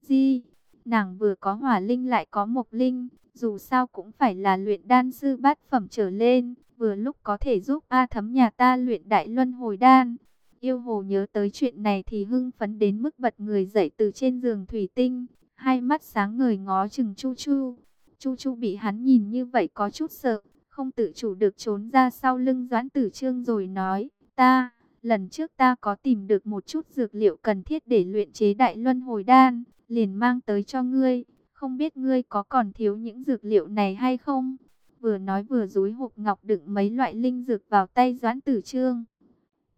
Di, nàng vừa có hỏa linh lại có mộc linh. Dù sao cũng phải là luyện đan sư bát phẩm trở lên vừa lúc có thể giúp A thấm nhà ta luyện đại luân hồi đan. Yêu hồ nhớ tới chuyện này thì hưng phấn đến mức bật người dậy từ trên giường thủy tinh, hai mắt sáng ngời ngó chừng Chu Chu. Chu Chu bị hắn nhìn như vậy có chút sợ, không tự chủ được trốn ra sau lưng Doãn Tử Trương rồi nói, ta, lần trước ta có tìm được một chút dược liệu cần thiết để luyện chế đại luân hồi đan, liền mang tới cho ngươi, không biết ngươi có còn thiếu những dược liệu này hay không? vừa nói vừa dúi hộp ngọc đựng mấy loại linh dược vào tay Doãn Tử Trương.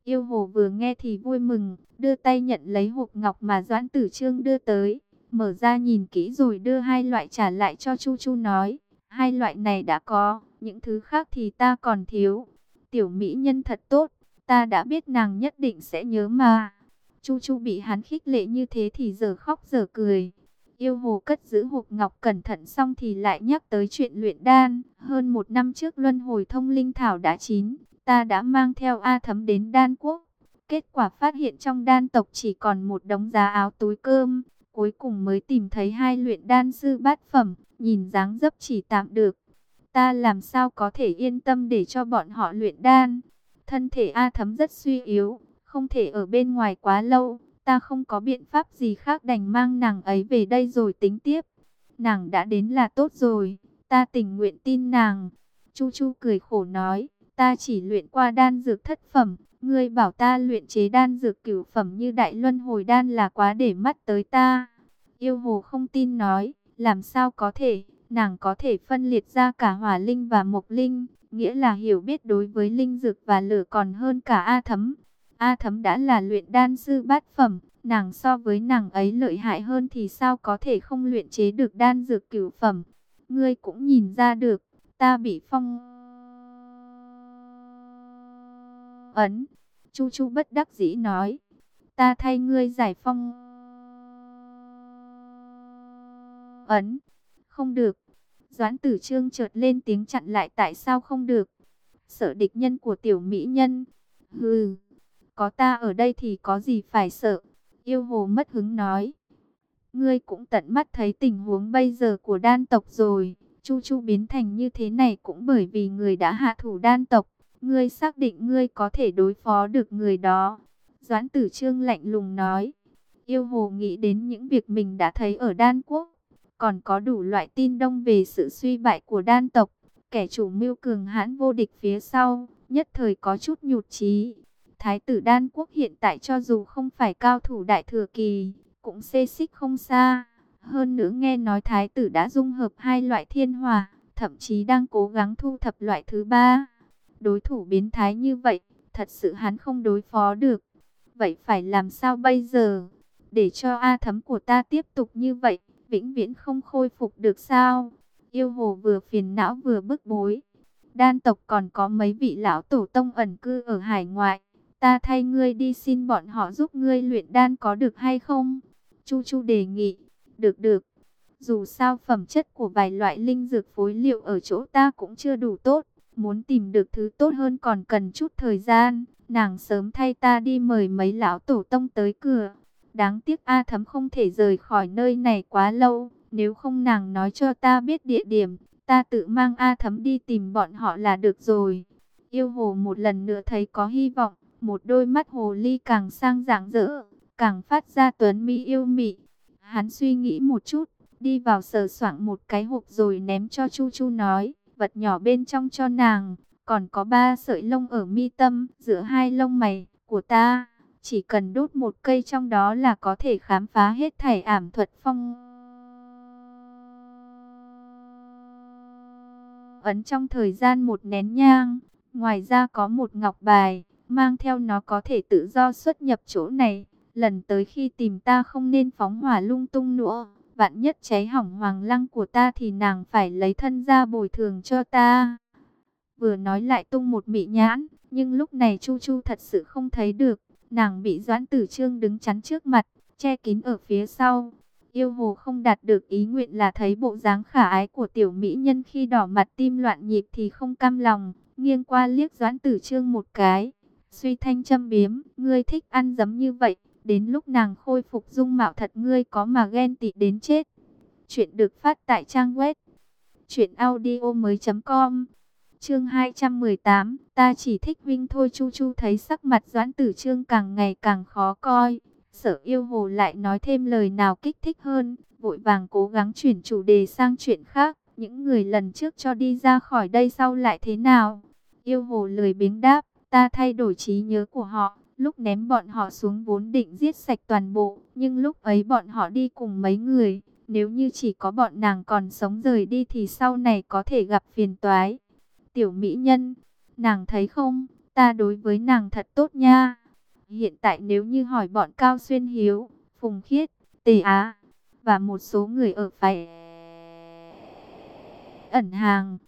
Yêu hồ vừa nghe thì vui mừng, đưa tay nhận lấy hộp ngọc mà Doãn Tử Trương đưa tới, mở ra nhìn kỹ rồi đưa hai loại trả lại cho Chu Chu nói, hai loại này đã có, những thứ khác thì ta còn thiếu. Tiểu mỹ nhân thật tốt, ta đã biết nàng nhất định sẽ nhớ mà. Chu Chu bị hắn khích lệ như thế thì giờ khóc giờ cười. Yêu hồ cất giữ hộp ngọc cẩn thận xong thì lại nhắc tới chuyện luyện đan. Hơn một năm trước luân hồi thông linh thảo đã chín, ta đã mang theo A thấm đến đan quốc. Kết quả phát hiện trong đan tộc chỉ còn một đống giá áo túi cơm. Cuối cùng mới tìm thấy hai luyện đan sư bát phẩm, nhìn dáng dấp chỉ tạm được. Ta làm sao có thể yên tâm để cho bọn họ luyện đan. Thân thể A thấm rất suy yếu, không thể ở bên ngoài quá lâu ta không có biện pháp gì khác đành mang nàng ấy về đây rồi tính tiếp. Nàng đã đến là tốt rồi, ta tình nguyện tin nàng. Chu Chu cười khổ nói, ta chỉ luyện qua đan dược thất phẩm, ngươi bảo ta luyện chế đan dược cửu phẩm như đại luân hồi đan là quá để mắt tới ta. Yêu hồ không tin nói, làm sao có thể, nàng có thể phân liệt ra cả hỏa linh và mộc linh, nghĩa là hiểu biết đối với linh dược và lửa còn hơn cả A thấm. A thấm đã là luyện đan sư bát phẩm, nàng so với nàng ấy lợi hại hơn thì sao có thể không luyện chế được đan dược cửu phẩm. Ngươi cũng nhìn ra được, ta bị phong ấn. Chu Chu bất đắc dĩ nói, ta thay ngươi giải phong ấn. Không được. Doãn tử trương chợt lên tiếng chặn lại tại sao không được. Sợ địch nhân của tiểu mỹ nhân. Hừ có ta ở đây thì có gì phải sợ. Yêu hồ mất hứng nói. Ngươi cũng tận mắt thấy tình huống bây giờ của đan tộc rồi. Chu chu biến thành như thế này cũng bởi vì người đã hạ thủ đan tộc. Ngươi xác định ngươi có thể đối phó được người đó. Doãn tử trương lạnh lùng nói. Yêu hồ nghĩ đến những việc mình đã thấy ở đan quốc. Còn có đủ loại tin đông về sự suy bại của đan tộc. Kẻ chủ mưu cường hãn vô địch phía sau. Nhất thời có chút nhụt chí Thái tử đan quốc hiện tại cho dù không phải cao thủ đại thừa kỳ, cũng xê xích không xa. Hơn nữa nghe nói thái tử đã dung hợp hai loại thiên hòa thậm chí đang cố gắng thu thập loại thứ ba. Đối thủ biến thái như vậy, thật sự hắn không đối phó được. Vậy phải làm sao bây giờ? Để cho A thấm của ta tiếp tục như vậy, vĩnh viễn không khôi phục được sao? Yêu hồ vừa phiền não vừa bức bối. Đan tộc còn có mấy vị lão tổ tông ẩn cư ở hải ngoại. Ta thay ngươi đi xin bọn họ giúp ngươi luyện đan có được hay không? Chu Chu đề nghị. Được được. Dù sao phẩm chất của vài loại linh dược phối liệu ở chỗ ta cũng chưa đủ tốt. Muốn tìm được thứ tốt hơn còn cần chút thời gian. Nàng sớm thay ta đi mời mấy lão tổ tông tới cửa. Đáng tiếc A Thấm không thể rời khỏi nơi này quá lâu. Nếu không nàng nói cho ta biết địa điểm, ta tự mang A Thấm đi tìm bọn họ là được rồi. Yêu hồ một lần nữa thấy có hy vọng, một đôi mắt hồ ly càng sang dạng rỡ, càng phát ra tuấn mỹ yêu mị. Hắn suy nghĩ một chút, đi vào sờ soạng một cái hộp rồi ném cho Chu Chu nói, vật nhỏ bên trong cho nàng, còn có ba sợi lông ở mi tâm, giữa hai lông mày của ta. chỉ cần đốt một cây trong đó là có thể khám phá hết thảy ảm thuật phong. Ấn trong thời gian một nén nhang, ngoài ra có một ngọc bài, mang theo nó có thể tự do xuất nhập chỗ này. Lần tới khi tìm ta không nên phóng hỏa lung tung nữa, vạn nhất cháy hỏng hoàng lăng của ta thì nàng phải lấy thân ra bồi thường cho ta. Vừa nói lại tung một mị nhãn, nhưng lúc này Chu Chu thật sự không thấy được. Nàng bị Doãn Tử Trương đứng chắn trước mặt, che kín ở phía sau. Yêu hồ không đạt được ý nguyện là thấy bộ dáng khả ái của tiểu mỹ nhân khi đỏ mặt tim loạn nhịp thì không cam lòng, nghiêng qua liếc Doãn Tử Trương một cái. Suy thanh châm biếm, ngươi thích ăn dấm như vậy, đến lúc nàng khôi phục dung mạo thật ngươi có mà ghen tị đến chết. Chuyện được phát tại trang web chuyệnaudio mới com Chương 218, ta chỉ thích Vinh thôi Chu Chu thấy sắc mặt Doãn Tử Trương càng ngày càng khó coi. Sở yêu hồ lại nói thêm lời nào kích thích hơn, vội vàng cố gắng chuyển chủ đề sang chuyện khác. Những người lần trước cho đi ra khỏi đây sau lại thế nào? Yêu hồ lười biếng đáp, ta thay đổi trí nhớ của họ. Lúc ném bọn họ xuống vốn định giết sạch toàn bộ, nhưng lúc ấy bọn họ đi cùng mấy người. Nếu như chỉ có bọn nàng còn sống rời đi thì sau này có thể gặp phiền toái tiểu mỹ nhân, nàng thấy không, ta đối với nàng thật tốt nha. Hiện tại nếu như hỏi bọn Cao Xuyên Hiếu, Phùng Khiết, Tề Á và một số người ở phải ẩn hàng,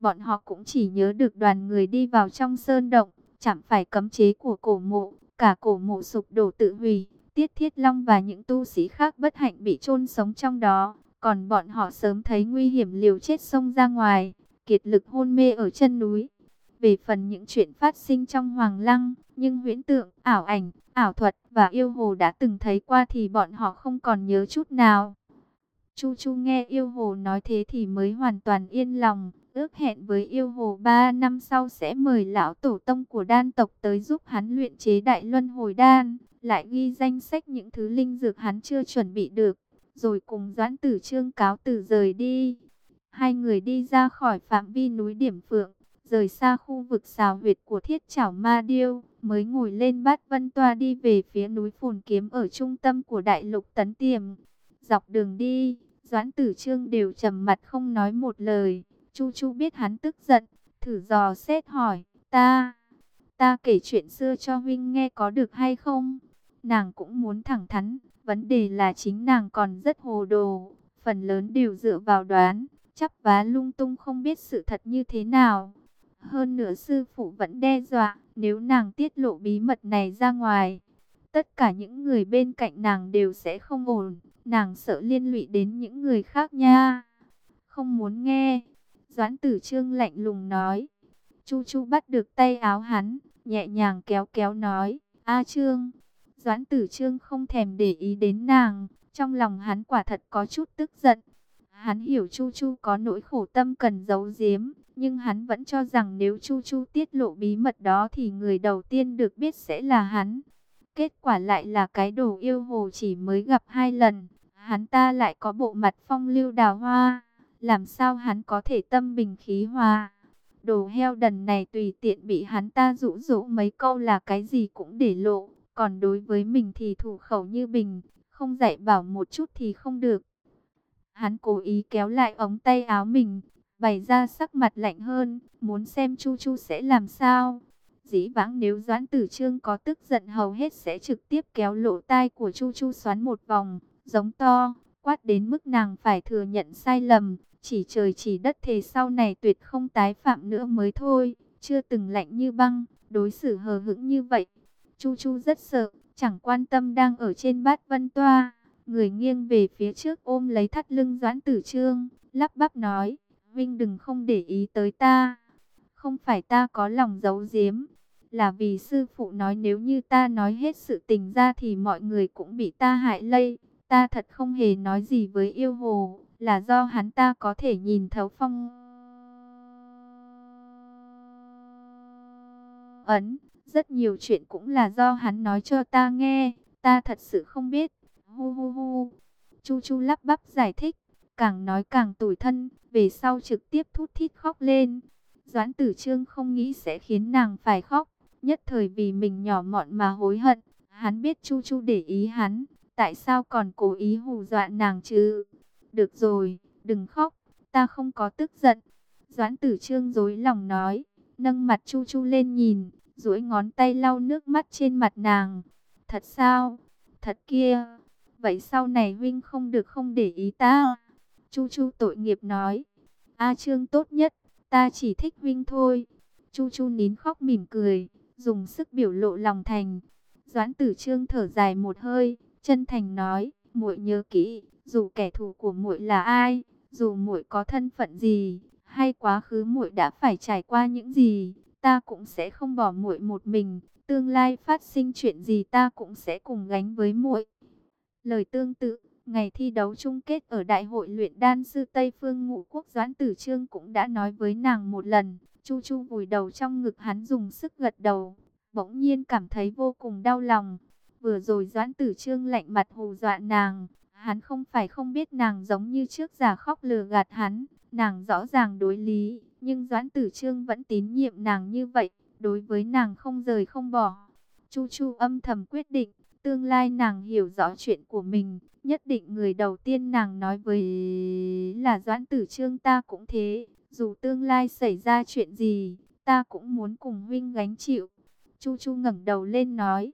bọn họ cũng chỉ nhớ được đoàn người đi vào trong sơn động, chạm phải cấm chế của cổ mộ, cả cổ mộ sụp đổ tự hủy, Tiết Thiết Long và những tu sĩ khác bất hạnh bị chôn sống trong đó, còn bọn họ sớm thấy nguy hiểm liều chết xông ra ngoài kiệt lực hôn mê ở chân núi. Về phần những chuyện phát sinh trong Hoàng Lăng, nhưng huyễn tượng, ảo ảnh, ảo thuật và yêu hồ đã từng thấy qua thì bọn họ không còn nhớ chút nào. Chu Chu nghe yêu hồ nói thế thì mới hoàn toàn yên lòng, ước hẹn với yêu hồ ba năm sau sẽ mời lão tổ tông của đan tộc tới giúp hắn luyện chế đại luân hồi đan, lại ghi danh sách những thứ linh dược hắn chưa chuẩn bị được, rồi cùng doãn tử trương cáo từ rời đi. Hai người đi ra khỏi phạm vi núi Điểm Phượng, rời xa khu vực xào huyệt của thiết chảo ma điêu, mới ngồi lên bát vân toa đi về phía núi Phùn Kiếm ở trung tâm của đại lục Tấn Tiềm. Dọc đường đi, Doãn Tử Trương đều trầm mặt không nói một lời. Chu Chu biết hắn tức giận, thử dò xét hỏi, ta, ta kể chuyện xưa cho huynh nghe có được hay không? Nàng cũng muốn thẳng thắn, vấn đề là chính nàng còn rất hồ đồ, phần lớn đều dựa vào đoán chắp vá lung tung không biết sự thật như thế nào. Hơn nữa sư phụ vẫn đe dọa, nếu nàng tiết lộ bí mật này ra ngoài, tất cả những người bên cạnh nàng đều sẽ không ổn, nàng sợ liên lụy đến những người khác nha. Không muốn nghe, Doãn tử trương lạnh lùng nói. Chu Chu bắt được tay áo hắn, nhẹ nhàng kéo kéo nói, A Trương. Doãn tử trương không thèm để ý đến nàng, trong lòng hắn quả thật có chút tức giận. Hắn hiểu Chu Chu có nỗi khổ tâm cần giấu giếm, nhưng hắn vẫn cho rằng nếu Chu Chu tiết lộ bí mật đó thì người đầu tiên được biết sẽ là hắn. Kết quả lại là cái đồ yêu hồ chỉ mới gặp hai lần, hắn ta lại có bộ mặt phong lưu đào hoa, làm sao hắn có thể tâm bình khí hòa. Đồ heo đần này tùy tiện bị hắn ta rũ rũ mấy câu là cái gì cũng để lộ, còn đối với mình thì thủ khẩu như bình, không dạy bảo một chút thì không được. Hắn cố ý kéo lại ống tay áo mình, bày ra sắc mặt lạnh hơn, muốn xem Chu Chu sẽ làm sao. Dĩ vãng nếu Doãn Tử Trương có tức giận hầu hết sẽ trực tiếp kéo lỗ tai của Chu Chu xoắn một vòng, giống to, quát đến mức nàng phải thừa nhận sai lầm, chỉ trời chỉ đất thề sau này tuyệt không tái phạm nữa mới thôi, chưa từng lạnh như băng, đối xử hờ hững như vậy. Chu Chu rất sợ, chẳng quan tâm đang ở trên bát vân toa. Người nghiêng về phía trước ôm lấy thắt lưng Doãn Tử Trương, lắp bắp nói, Vinh đừng không để ý tới ta. Không phải ta có lòng giấu giếm, là vì sư phụ nói nếu như ta nói hết sự tình ra thì mọi người cũng bị ta hại lây. Ta thật không hề nói gì với yêu hồ, là do hắn ta có thể nhìn thấu phong. Ấn, rất nhiều chuyện cũng là do hắn nói cho ta nghe, ta thật sự không biết. Hu hu hu. Chu Chu lắp bắp giải thích, càng nói càng tủi thân, về sau trực tiếp thút thít khóc lên. Doãn Tử Trương không nghĩ sẽ khiến nàng phải khóc, nhất thời vì mình nhỏ mọn mà hối hận. Hắn biết Chu Chu để ý hắn, tại sao còn cố ý hù dọa nàng chứ? Được rồi, đừng khóc, ta không có tức giận. Doãn tử trương dối lòng nói, nâng mặt Chu Chu lên nhìn, duỗi ngón tay lau nước mắt trên mặt nàng. Thật sao? Thật kia. Vậy sau này huynh không được không để ý ta. Chu Chu tội nghiệp nói. A Trương tốt nhất, ta chỉ thích huynh thôi. Chu Chu nín khóc mỉm cười, dùng sức biểu lộ lòng thành. Doãn Tử Trương thở dài một hơi, chân thành nói, muội nhớ kỹ, dù kẻ thù của muội là ai, dù muội có thân phận gì, hay quá khứ muội đã phải trải qua những gì, ta cũng sẽ không bỏ muội một mình, tương lai phát sinh chuyện gì ta cũng sẽ cùng gánh với muội. Lời tương tự, ngày thi đấu chung kết ở Đại hội luyện đan sư Tây Phương Ngũ Quốc Doãn Tử Trương cũng đã nói với nàng một lần. Chu Chu vùi đầu trong ngực hắn dùng sức gật đầu, bỗng nhiên cảm thấy vô cùng đau lòng. Vừa rồi Doãn Tử Trương lạnh mặt hù dọa nàng, hắn không phải không biết nàng giống như trước giả khóc lừa gạt hắn, nàng rõ ràng đối lý, nhưng Doãn Tử Trương vẫn tín nhiệm nàng như vậy, đối với nàng không rời không bỏ. Chu Chu âm thầm quyết định, tương lai nàng hiểu rõ chuyện của mình, nhất định người đầu tiên nàng nói với là Doãn Tử Trương ta cũng thế, dù tương lai xảy ra chuyện gì, ta cũng muốn cùng huynh gánh chịu. Chu Chu ngẩng đầu lên nói,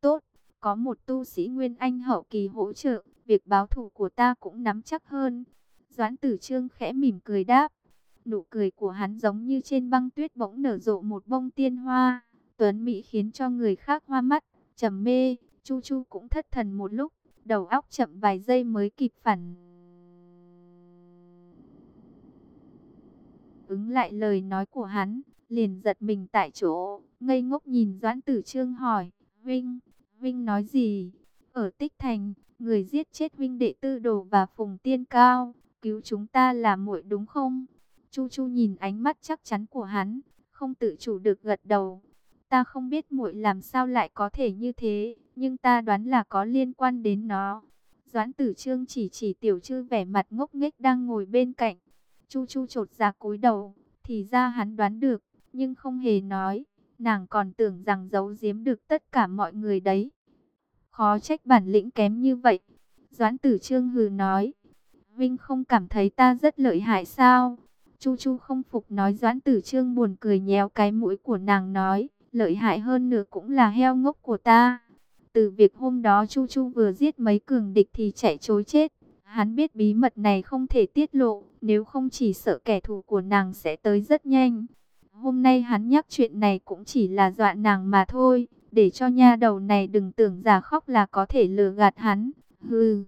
tốt, có một tu sĩ Nguyên Anh hậu kỳ hỗ trợ, việc báo thù của ta cũng nắm chắc hơn. Doãn Tử Trương khẽ mỉm cười đáp, nụ cười của hắn giống như trên băng tuyết bỗng nở rộ một bông tiên hoa, tuấn mỹ khiến cho người khác hoa mắt, trầm mê, Chu Chu cũng thất thần một lúc, đầu óc chậm vài giây mới kịp phản. Ứng lại lời nói của hắn, liền giật mình tại chỗ, ngây ngốc nhìn Doãn Tử Trương hỏi, Vinh, Vinh nói gì? Ở Tích Thành, người giết chết Vinh đệ tư đồ và Phùng Tiên Cao, cứu chúng ta là muội đúng không? Chu Chu nhìn ánh mắt chắc chắn của hắn, không tự chủ được gật đầu. Ta không biết muội làm sao lại có thể như thế, nhưng ta đoán là có liên quan đến nó. Doãn Tử Trương chỉ chỉ tiểu chư vẻ mặt ngốc nghếch đang ngồi bên cạnh. Chu Chu trột ra dạ cúi đầu, thì ra hắn đoán được, nhưng không hề nói. Nàng còn tưởng rằng giấu giếm được tất cả mọi người đấy. Khó trách bản lĩnh kém như vậy. Doãn Tử Trương hừ nói. Vinh không cảm thấy ta rất lợi hại sao? Chu Chu không phục nói Doãn Tử Trương buồn cười nhéo cái mũi của nàng nói. Lợi hại hơn nữa cũng là heo ngốc của ta. Từ việc hôm đó Chu Chu vừa giết mấy cường địch thì chạy trối chết. Hắn biết bí mật này không thể tiết lộ, nếu không chỉ sợ kẻ thù của nàng sẽ tới rất nhanh. Hôm nay hắn nhắc chuyện này cũng chỉ là dọa nàng mà thôi, để cho nha đầu này đừng tưởng giả khóc là có thể lừa gạt hắn. Hừ.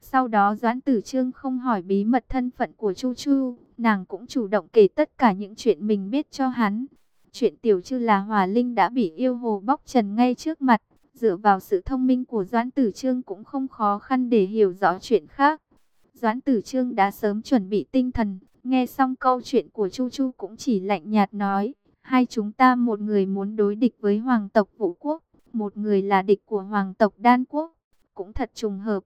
Sau đó Doãn Tử Trương không hỏi bí mật thân phận của Chu Chu, nàng cũng chủ động kể tất cả những chuyện mình biết cho hắn. Chuyện tiểu chư là Hòa Linh đã bị yêu hồ bóc trần ngay trước mặt, dựa vào sự thông minh của Doãn Tử Trương cũng không khó khăn để hiểu rõ chuyện khác. Doãn Tử Trương đã sớm chuẩn bị tinh thần, nghe xong câu chuyện của Chu Chu cũng chỉ lạnh nhạt nói, hai chúng ta một người muốn đối địch với hoàng tộc Vũ Quốc, một người là địch của hoàng tộc Đan Quốc, cũng thật trùng hợp.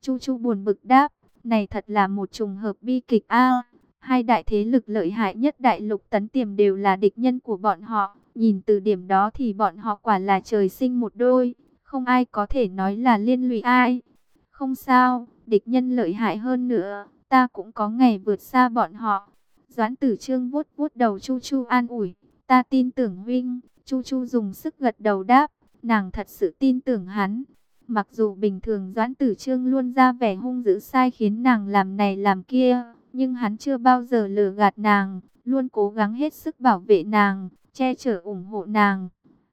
Chu Chu buồn bực đáp, này thật là một trùng hợp bi kịch a. hai đại thế lực lợi hại nhất đại lục tấn tiềm đều là địch nhân của bọn họ, nhìn từ điểm đó thì bọn họ quả là trời sinh một đôi, không ai có thể nói là liên lụy ai. Không sao, địch nhân lợi hại hơn nữa, ta cũng có ngày vượt xa bọn họ. Doãn tử trương vuốt vuốt đầu Chu Chu an ủi, ta tin tưởng huynh, Chu Chu dùng sức gật đầu đáp, nàng thật sự tin tưởng hắn. Mặc dù bình thường Doãn Tử Trương luôn ra vẻ hung dữ sai khiến nàng làm này làm kia, nhưng hắn chưa bao giờ lừa gạt nàng, luôn cố gắng hết sức bảo vệ nàng, che chở ủng hộ nàng.